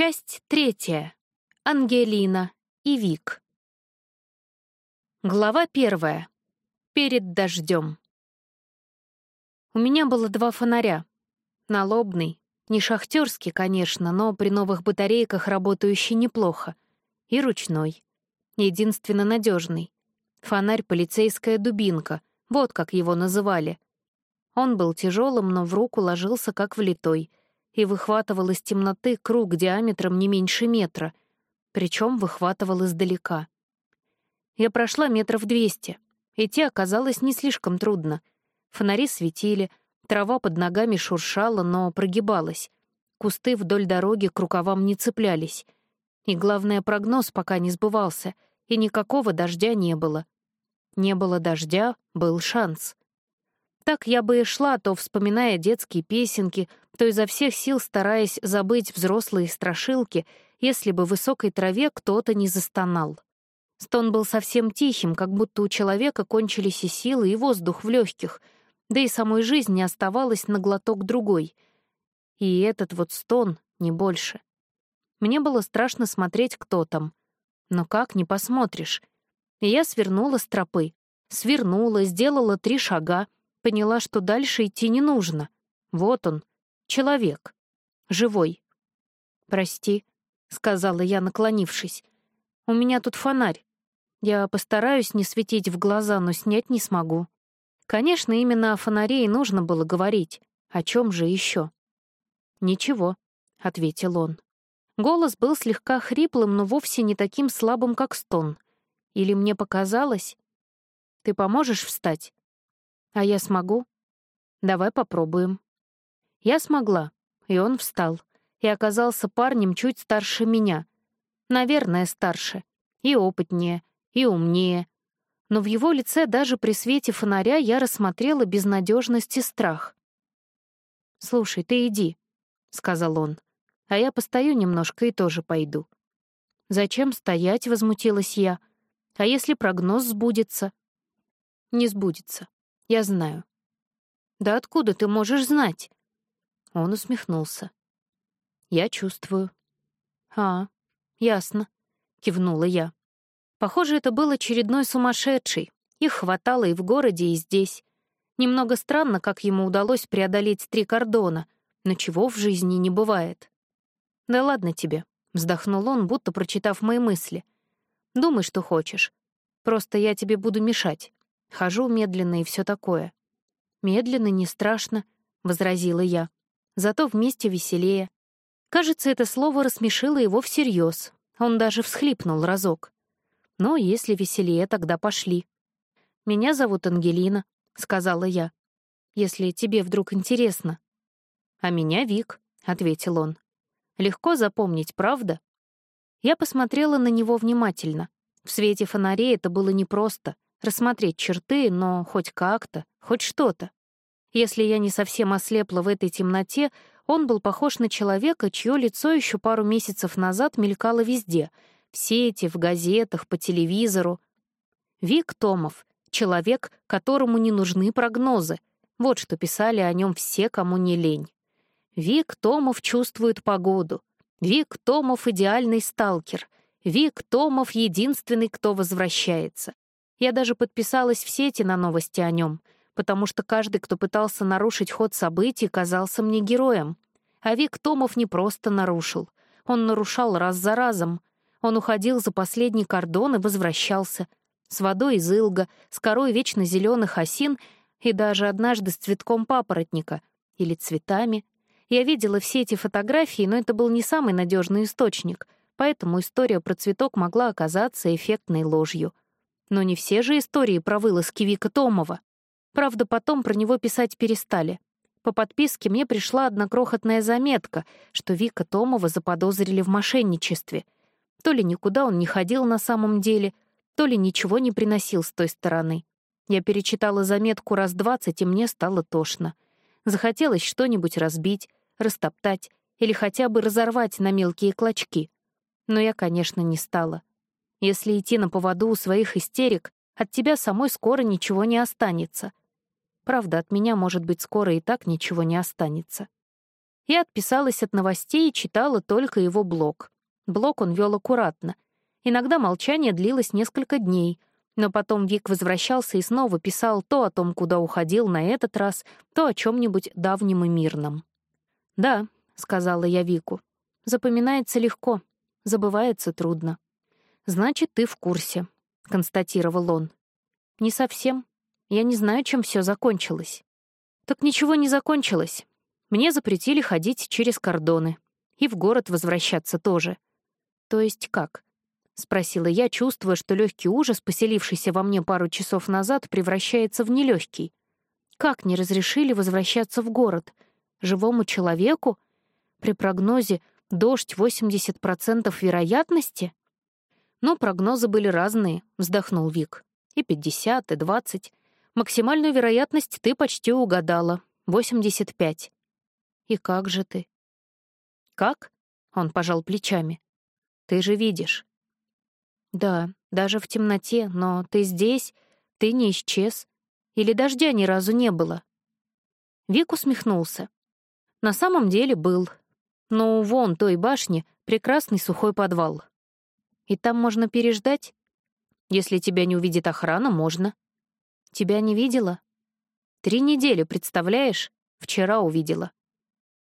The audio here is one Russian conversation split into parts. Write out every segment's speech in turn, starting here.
Часть третья. Ангелина и Вик. Глава первая. Перед дождем. У меня было два фонаря. Налобный, не шахтерский, конечно, но при новых батарейках работающий неплохо. И ручной. Единственно надежный. Фонарь «Полицейская дубинка», вот как его называли. Он был тяжелым, но в руку ложился как влитой и выхватывал из темноты круг диаметром не меньше метра, причем выхватывал издалека. Я прошла метров двести. Идти оказалось не слишком трудно. Фонари светили, трава под ногами шуршала, но прогибалась. Кусты вдоль дороги к рукавам не цеплялись. И главное, прогноз пока не сбывался, и никакого дождя не было. Не было дождя, был шанс. Так я бы и шла, то вспоминая детские песенки, то изо всех сил стараясь забыть взрослые страшилки, если бы в высокой траве кто-то не застонал. Стон был совсем тихим, как будто у человека кончились и силы, и воздух в легких, да и самой жизни оставалось на глоток другой. И этот вот стон не больше. Мне было страшно смотреть, кто там. Но как не посмотришь? И я свернула с тропы. Свернула, сделала три шага, поняла, что дальше идти не нужно. Вот он, человек. Живой. «Прости», — сказала я, наклонившись. «У меня тут фонарь. Я постараюсь не светить в глаза, но снять не смогу. Конечно, именно о фонаре и нужно было говорить. О чем же еще? «Ничего», — ответил он. Голос был слегка хриплым, но вовсе не таким слабым, как стон. Или мне показалось? «Ты поможешь встать?» «А я смогу?» «Давай попробуем». Я смогла, и он встал, и оказался парнем чуть старше меня. Наверное, старше. И опытнее, и умнее. Но в его лице даже при свете фонаря я рассмотрела безнадежность и страх. «Слушай, ты иди», — сказал он, — «а я постою немножко и тоже пойду». «Зачем стоять?» — возмутилась я. «А если прогноз сбудется?» «Не сбудется. Я знаю». «Да откуда ты можешь знать?» Он усмехнулся. «Я чувствую». «А, ясно», — кивнула я. Похоже, это был очередной сумасшедший. Их хватало и в городе, и здесь. Немного странно, как ему удалось преодолеть три кордона, но чего в жизни не бывает. «Да ладно тебе», — вздохнул он, будто прочитав мои мысли. «Думай, что хочешь. Просто я тебе буду мешать. Хожу медленно и все такое». «Медленно, не страшно», — возразила я. «Зато вместе веселее». Кажется, это слово рассмешило его всерьез. Он даже всхлипнул разок. «Ну, если веселее, тогда пошли». «Меня зовут Ангелина», — сказала я. «Если тебе вдруг интересно». «А меня Вик», — ответил он. «Легко запомнить, правда?» Я посмотрела на него внимательно. В свете фонарей это было непросто — рассмотреть черты, но хоть как-то, хоть что-то. Если я не совсем ослепла в этой темноте, он был похож на человека, чье лицо еще пару месяцев назад мелькало везде — в сети, в газетах, по телевизору. Вик Томов — человек, которому не нужны прогнозы. Вот что писали о нем все, кому не лень. Вик Томов чувствует погоду. Вик Томов — идеальный сталкер. Вик Томов — единственный, кто возвращается. Я даже подписалась в сети на новости о нем, потому что каждый, кто пытался нарушить ход событий, казался мне героем. А Вик Томов не просто нарушил. Он нарушал раз за разом. Он уходил за последний кордон и возвращался. С водой из илга, с корой вечно зеленых осин и даже однажды с цветком папоротника. Или цветами. Я видела все эти фотографии, но это был не самый надежный источник, поэтому история про цветок могла оказаться эффектной ложью. Но не все же истории про вылазки Вика Томова. Правда, потом про него писать перестали. По подписке мне пришла одна крохотная заметка, что Вика Томова заподозрили в мошенничестве — то ли никуда он не ходил на самом деле, то ли ничего не приносил с той стороны. Я перечитала заметку раз двадцать, и мне стало тошно. Захотелось что-нибудь разбить, растоптать или хотя бы разорвать на мелкие клочки. Но я, конечно, не стала. Если идти на поводу у своих истерик, от тебя самой скоро ничего не останется. Правда, от меня, может быть, скоро и так ничего не останется. Я отписалась от новостей и читала только его блог. Блог он вел аккуратно. Иногда молчание длилось несколько дней, но потом Вик возвращался и снова писал то о том, куда уходил на этот раз, то о чем-нибудь давнем и мирном. «Да», — сказала я Вику, — «запоминается легко, забывается трудно». «Значит, ты в курсе», — констатировал он. «Не совсем. Я не знаю, чем все закончилось». «Так ничего не закончилось. Мне запретили ходить через кордоны. И в город возвращаться тоже. То есть как? Спросила я, чувствуя, что легкий ужас, поселившийся во мне пару часов назад, превращается в нелегкий. Как не разрешили возвращаться в город? Живому человеку? При прогнозе «дождь 80% вероятности»? Ну, прогнозы были разные, вздохнул Вик. И 50, и 20. Максимальную вероятность ты почти угадала. 85. «И как же ты?» «Как?» — он пожал плечами. «Ты же видишь». «Да, даже в темноте, но ты здесь, ты не исчез. Или дождя ни разу не было?» Вик усмехнулся. «На самом деле был. Но вон той башни прекрасный сухой подвал. И там можно переждать? Если тебя не увидит охрана, можно. Тебя не видела? Три недели, представляешь? Вчера увидела.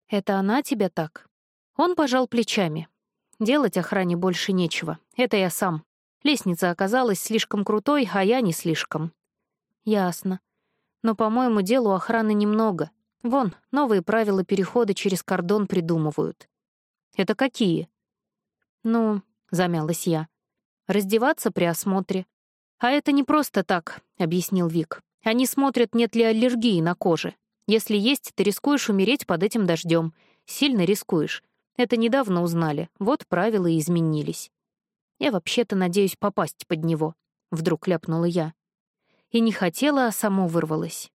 «Это она тебя так?» Он пожал плечами. «Делать охране больше нечего. Это я сам. Лестница оказалась слишком крутой, а я не слишком». «Ясно. Но, по-моему, делу охраны немного. Вон, новые правила перехода через кордон придумывают». «Это какие?» «Ну», — замялась я, — «раздеваться при осмотре». «А это не просто так», — объяснил Вик. «Они смотрят, нет ли аллергии на коже. Если есть, ты рискуешь умереть под этим дождем. Сильно рискуешь. Это недавно узнали. Вот правила и изменились. Я вообще-то надеюсь попасть под него. Вдруг ляпнула я. И не хотела, а само вырвалась.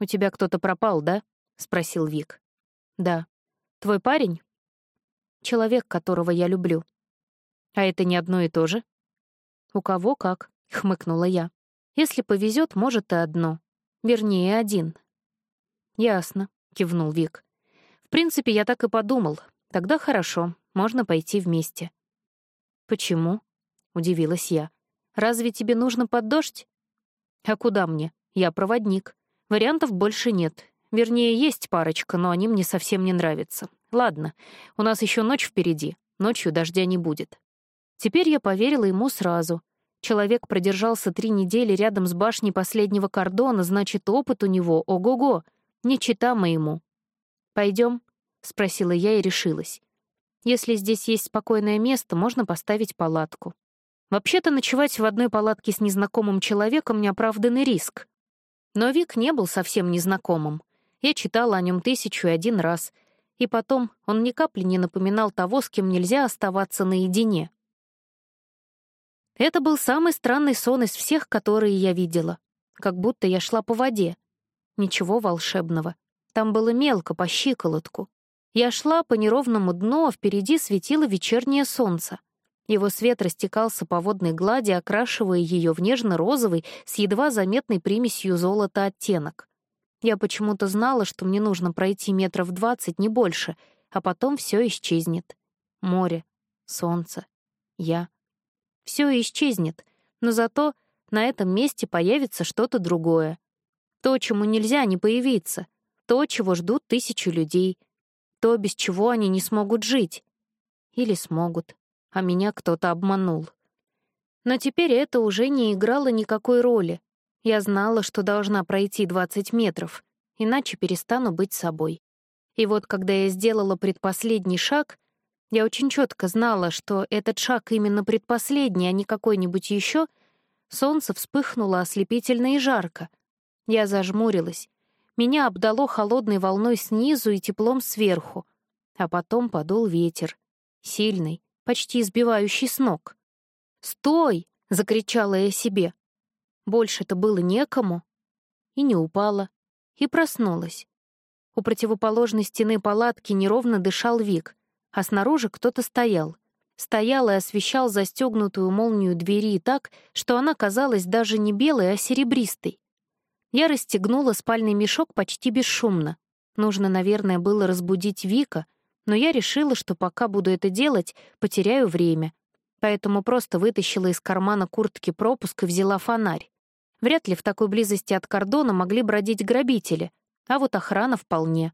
«У тебя кто-то пропал, да?» — спросил Вик. «Да. Твой парень?» «Человек, которого я люблю». «А это не одно и то же?» «У кого как», — хмыкнула я. «Если повезет, может, и одно. Вернее, один, «Ясно», — кивнул Вик. «В принципе, я так и подумал. Тогда хорошо, можно пойти вместе». «Почему?» — удивилась я. «Разве тебе нужно под дождь?» «А куда мне? Я проводник. Вариантов больше нет. Вернее, есть парочка, но они мне совсем не нравятся. Ладно, у нас еще ночь впереди. Ночью дождя не будет». Теперь я поверила ему сразу. Человек продержался три недели рядом с башней последнего кордона, значит, опыт у него ого-го. Не чита моему. Пойдем? спросила я и решилась. Если здесь есть спокойное место, можно поставить палатку. Вообще-то ночевать в одной палатке с незнакомым человеком — неоправданный риск. Но Вик не был совсем незнакомым. Я читала о нем тысячу и один раз. И потом он ни капли не напоминал того, с кем нельзя оставаться наедине. Это был самый странный сон из всех, которые я видела. Как будто я шла по воде. Ничего волшебного. Там было мелко, по щиколотку. Я шла по неровному дну, а впереди светило вечернее солнце. Его свет растекался по водной глади, окрашивая ее в нежно-розовый с едва заметной примесью золота оттенок. Я почему-то знала, что мне нужно пройти метров двадцать, не больше, а потом все исчезнет. Море, солнце, я. Все исчезнет, но зато на этом месте появится что-то другое. То, чему нельзя не появиться. То, чего ждут тысячи людей. То, без чего они не смогут жить. Или смогут. А меня кто-то обманул. Но теперь это уже не играло никакой роли. Я знала, что должна пройти 20 метров, иначе перестану быть собой. И вот когда я сделала предпоследний шаг, я очень четко знала, что этот шаг именно предпоследний, а не какой-нибудь еще, солнце вспыхнуло ослепительно и жарко — я зажмурилась. Меня обдало холодной волной снизу и теплом сверху. А потом подул ветер. Сильный, почти избивающий с ног. «Стой!» — закричала я себе. Больше-то было некому. И не упала. И проснулась. У противоположной стены палатки неровно дышал Вик, а снаружи кто-то стоял. Стоял и освещал застегнутую молнию двери так, что она казалась даже не белой, а серебристой. Я расстегнула спальный мешок почти бесшумно. Нужно, наверное, было разбудить Вика, но я решила, что пока буду это делать, потеряю время. Поэтому просто вытащила из кармана куртки пропуск и взяла фонарь. Вряд ли в такой близости от кордона могли бродить грабители, а вот охрана вполне.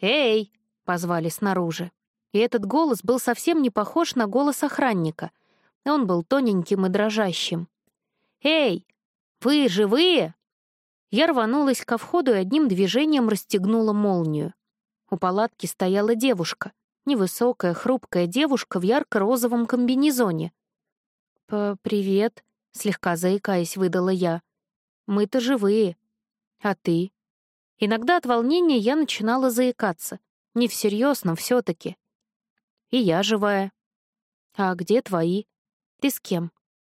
«Эй!» — позвали снаружи. И этот голос был совсем не похож на голос охранника. Он был тоненьким и дрожащим. «Эй! Вы живые?» Я рванулась ко входу и одним движением расстегнула молнию. У палатки стояла девушка, невысокая, хрупкая девушка в ярко-розовом комбинезоне. «Привет», — слегка заикаясь, выдала я. «Мы-то живые. А ты?» Иногда от волнения я начинала заикаться. Не всерьез, но все таки И я живая. «А где твои? Ты с кем?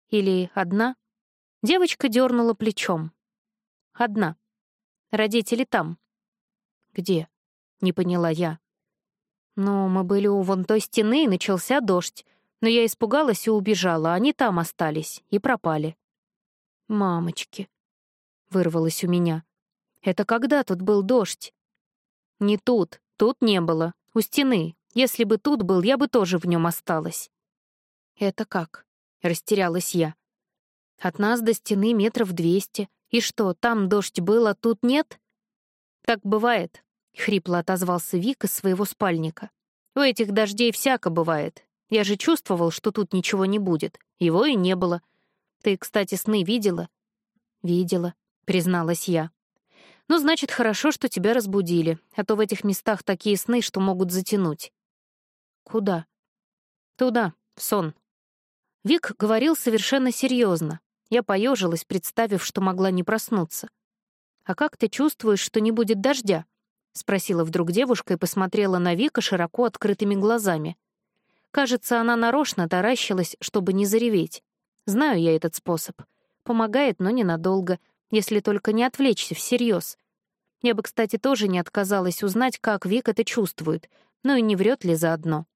Или одна?» Девочка дернула плечом. «Одна. Родители там». «Где?» — не поняла я. «Ну, мы были у вон той стены, и начался дождь. Но я испугалась и убежала, они там остались и пропали». «Мамочки», — вырвалось у меня. «Это когда тут был дождь?» «Не тут, тут не было, у стены. Если бы тут был, я бы тоже в нем осталась». «Это как?» — растерялась я. «От нас до стены метров двести. И что, там дождь был, а тут нет?» «Так бывает», — хрипло отозвался Вик из своего спальника. «У этих дождей всяко бывает. Я же чувствовал, что тут ничего не будет. Его и не было. Ты, кстати, сны видела?» «Видела», — призналась я. «Ну, значит, хорошо, что тебя разбудили, а то в этих местах такие сны, что могут затянуть». «Куда?» «Туда, в сон». Вик говорил совершенно серьезно. Я поежилась, представив, что могла не проснуться. «А как ты чувствуешь, что не будет дождя?» — спросила вдруг девушка и посмотрела на Вика широко открытыми глазами. Кажется, она нарочно таращилась, чтобы не зареветь. Знаю я этот способ. Помогает, но ненадолго, если только не отвлечься всерьез. Я бы, кстати, тоже не отказалась узнать, как Вик это чувствует, но и не врет ли заодно.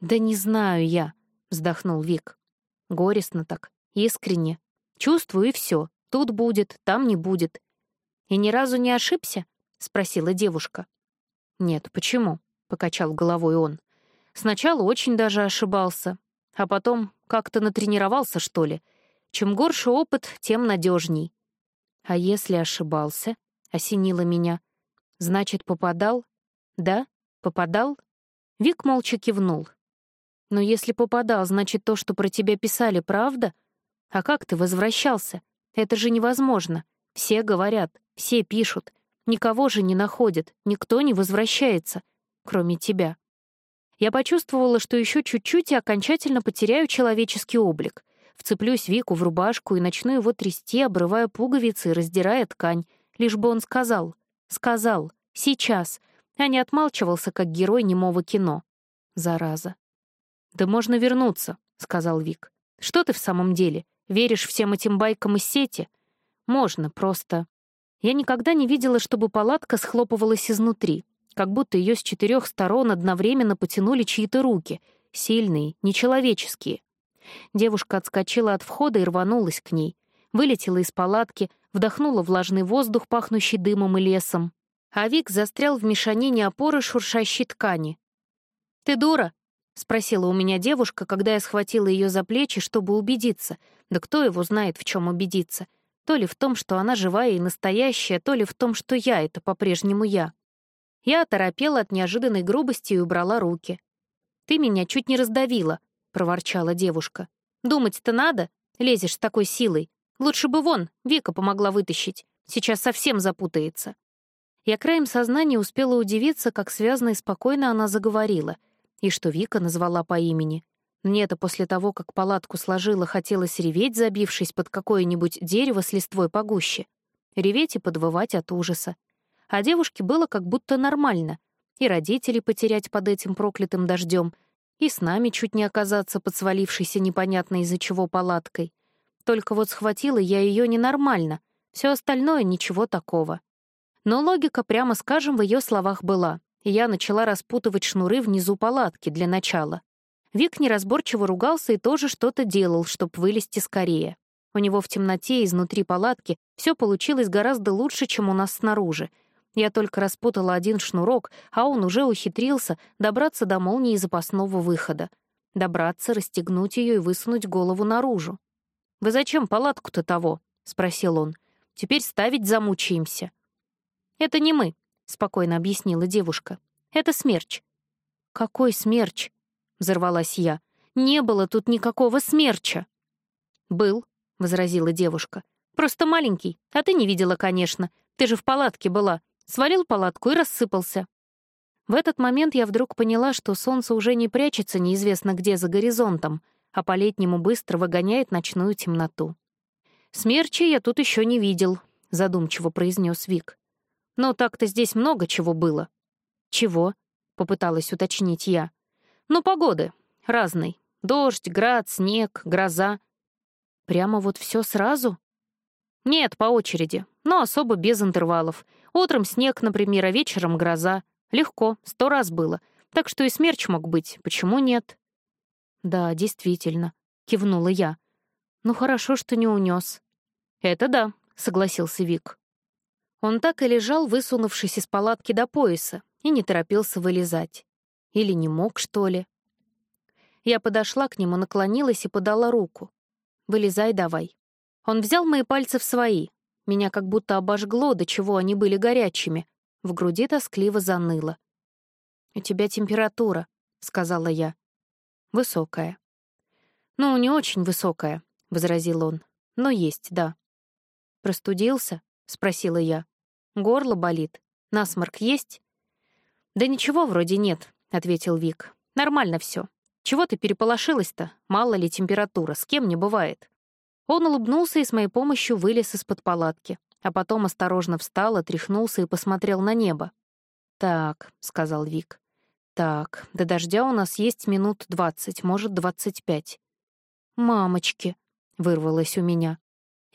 «Да не знаю я», — вздохнул Вик. Горестно так, искренне. Чувствую, и все. Тут будет, там не будет. И ни разу не ошибся? — спросила девушка. «Нет, почему?» — покачал головой он. «Сначала очень даже ошибался, а потом как-то натренировался, что ли. Чем горше опыт, тем надежней. А если ошибался?» — осенило меня. «Значит, попадал?» «Да, попадал?» Вик молча кивнул. «Но если попадал, значит, то, что про тебя писали, правда? А как ты возвращался? Это же невозможно. Все говорят, все пишут. Никого же не находят, никто не возвращается, кроме тебя. Я почувствовала, что еще чуть-чуть и окончательно потеряю человеческий облик. Вцеплюсь Вику в рубашку и начну его трясти, обрывая пуговицы и раздирая ткань, лишь бы он сказал, сказал, сейчас, а не отмалчивался, как герой немого кино. Зараза. «Да можно вернуться», — сказал Вик. «Что ты в самом деле? Веришь всем этим байкам из сети? Можно, просто...» Я никогда не видела, чтобы палатка схлопывалась изнутри, как будто ее с четырех сторон одновременно потянули чьи-то руки, сильные, нечеловеческие. Девушка отскочила от входа и рванулась к ней. Вылетела из палатки, вдохнула влажный воздух, пахнущий дымом и лесом. А Вик застрял в мешанине опоры шуршащей ткани. «Ты дура?» — спросила у меня девушка, когда я схватила ее за плечи, чтобы убедиться. Да кто его знает, в чем убедиться. То ли в том, что она живая и настоящая, то ли в том, что я — это по-прежнему я. Я оторопела от неожиданной грубости и убрала руки. «Ты меня чуть не раздавила», — проворчала девушка. «Думать-то надо? Лезешь с такой силой. Лучше бы вон, Вика помогла вытащить. Сейчас совсем запутается». Я краем сознания успела удивиться, как связно и спокойно она заговорила, и что Вика назвала по имени. Мне это после того, как палатку сложила, хотелось реветь, забившись под какое-нибудь дерево с листвой погуще. Реветь и подвывать от ужаса. А девушке было как будто нормально. И родителей потерять под этим проклятым дождем, и с нами чуть не оказаться под свалившейся непонятно из-за чего палаткой. Только вот схватила я ее ненормально, все остальное ничего такого. Но логика, прямо скажем, в ее словах была, я начала распутывать шнуры внизу палатки для начала. Вик неразборчиво ругался и тоже что-то делал, чтобы вылезти скорее. У него в темноте изнутри палатки все получилось гораздо лучше, чем у нас снаружи. Я только распутала один шнурок, а он уже ухитрился добраться до молнии запасного выхода. Добраться, расстегнуть ее и высунуть голову наружу. «Вы зачем палатку-то того?» — спросил он. «Теперь ставить замучаемся». «Это не мы», — спокойно объяснила девушка. «Это смерч». «Какой смерч?» — взорвалась я. «Не было тут никакого смерча». «Был», — возразила девушка. «Просто маленький, а ты не видела, конечно. Ты же в палатке была. Свалил палатку и рассыпался. В этот момент я вдруг поняла, что солнце уже не прячется неизвестно где за горизонтом, а по-летнему быстро выгоняет ночную темноту. «Смерчи я тут еще не видел», — задумчиво произнес Вик. «Но так-то здесь много чего было». «Чего?» — попыталась уточнить я. «Ну, погоды. Разной. Дождь, град, снег, гроза». «Прямо вот все сразу?» «Нет, по очереди, но особо без интервалов. Утром снег, например, а вечером гроза. Легко, сто раз было. Так что и смерч мог быть, почему нет?» «Да, действительно», — кивнула я. «Ну хорошо, что не унес. «Это да», — согласился Вик. Он так и лежал, высунувшись из палатки до пояса, и не торопился вылезать. Или не мог, что ли? Я подошла к нему, наклонилась и подала руку. «Вылезай давай». Он взял мои пальцы в свои. Меня как будто обожгло, до чего они были горячими. В груди тоскливо заныло. «У тебя температура», — сказала я. «Высокая». «Ну, не очень высокая», — возразил он. «Но есть, да». «Простудился?» — спросила я. «Горло болит. Насморк есть?» «Да ничего вроде нет», — ответил Вик. «Нормально все. Чего ты переполошилась-то? Мало ли температура, с кем не бывает». Он улыбнулся и с моей помощью вылез из-под палатки, а потом осторожно встал, отряхнулся и посмотрел на небо. «Так», — сказал Вик. «Так, до дождя у нас есть минут двадцать, может, двадцать пять». «Мамочки», — вырвалось у меня.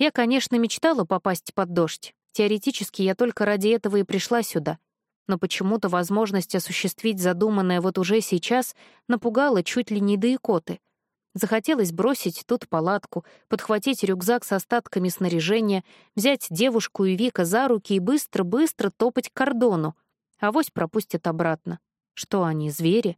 Я, конечно, мечтала попасть под дождь. Теоретически я только ради этого и пришла сюда. Но почему-то возможность осуществить задуманное вот уже сейчас напугала чуть ли не до икоты — Захотелось бросить тут палатку, подхватить рюкзак с остатками снаряжения, взять девушку и Вика за руки и быстро-быстро топать к кордону. Авось пропустят обратно. Что они, звери?